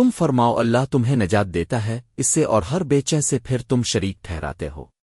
تم فرماؤ اللہ تمہیں نجات دیتا ہے، اس سے اور ہر بیچے سے پھر تم شریک ٹھہراتے ہو۔